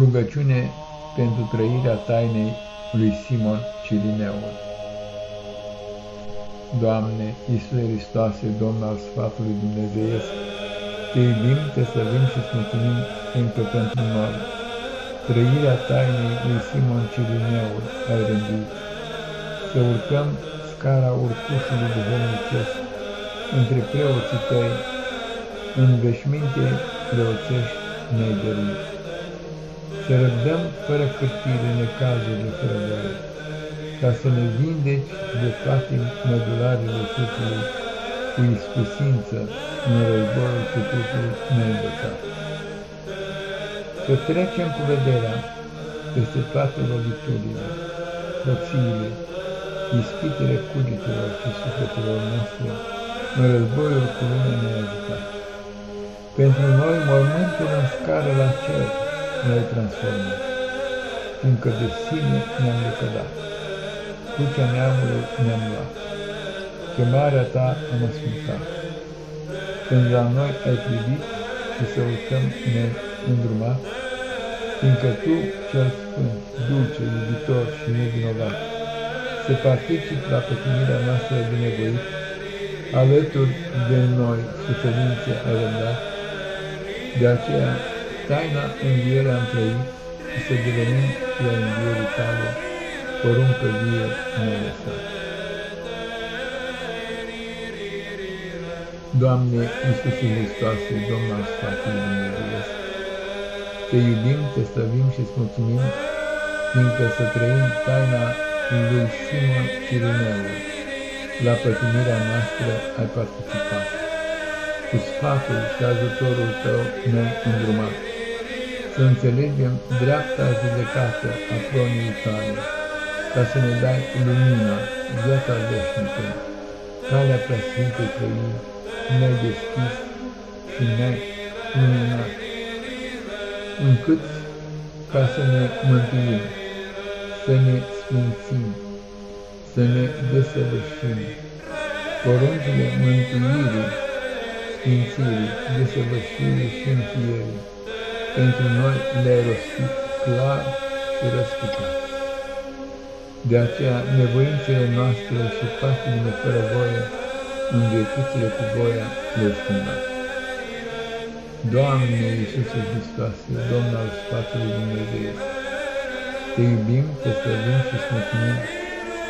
Rugăciune pentru trăirea tainei lui Simon Cirineul. Doamne, Iisuse Hristoase, Domn al Sfatului Dumnezeiesc, Te iubim, Te slăvim și îți mulțumim încă pentru noi. Trăirea tainei lui Simon Cirineul ai rânduit. Să urcăm scara urcușului duhovnicesc între preoții Tăi, în veșminte preoțești ne-ai dăruit să răbdăm fără cârtire necazurile fără voie, ca să ne vindeci de toate mădularele sufletului cu iscusință în războiul cu trupul neînvățat. Să trecem cu vederea peste toate loviturile, frățiile, ispitele cugetelor și sufletelor noastre în războiul cu lumea neajutat. Pentru noi mormântul în scară la cer, ne-ai transformat, fiindcă de sine ne-am lecădat. Crucea neamului ne-am luat, chemarea ta am ascultat. Când la noi ai privit și să uităm neîndrumat, fiindcă Tu, cel Sfânt, dulce, iubitor și nevinovat, să participi la pătimirea noastră binevoit, alături de noi suferințe ai răbdat, de aceea taina învierea am trăit și să devenim la învierii tale, poruncă vie ne lăsat. Doamne Iisuse Hristoase, Domn al Sfatului Dumnezeu, Te iubim, Te slăvim și îți mulțumim, fiindcă să trăim taina lui Simon Chirineul, la pătimirea noastră ai participat. Cu sfatul și ajutorul Tău ne-ai îndrumat să înțelegem dreapta judecată a tronului tale, ca să ne dai lumina, viața veșnică, calea preasfintei trăiri, ne-ai deschis și ne-ai luminat, încât ca să ne mântuim, să ne sfințim, să ne desăvârșim, poruncile mântuirii, sfințirii, desăvârșirii și înfierii, pentru noi le-ai rostit clar și răspicat. De aceea, nevoințele noastre și patimile fără voie, în virtuțile cu voia, le-ai schimbat. Doamne Iisuse Hristoase, Domn al Sfatului Dumnezeu, Te iubim, Te slăvim și îți mulțumim,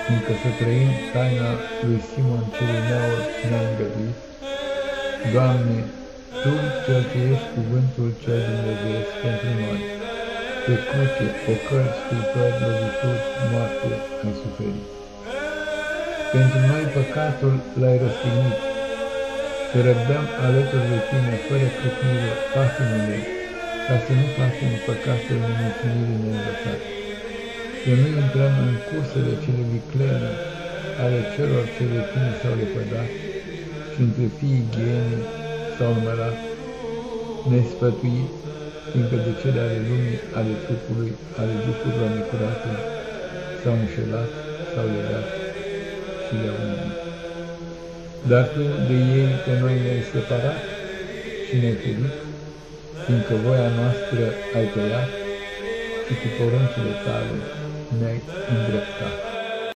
fiindcă să trăim taina lui Simon cel Neaur ne-a îngăduit. Doamne, tu, Cel ce ești cuvântul cel Dumnezeu pentru noi, pe cruce, ocări, sculpări, lovituri, moarte ai suferit. Pentru noi păcatul l-ai răstignit, să răbdăm alături de tine, fără câtnire, patimile, ca să nu facem păcatul nemulțumirii neînvățate. Să nu intrăm în cursele cele viclene ale celor ce de tine s-au lepădat și între fiii ghienii s-au numărat, nespătuit, fiindcă de cele ale lumii, ale trupului, ale duhurilor necurate, s-au înșelat, s-au legat și le-au umbit. Dar tu de ei pe noi ne-ai separat și ne-ai ferit, fiindcă voia noastră ai tăiat și cu poruncile tale ne-ai îndreptat.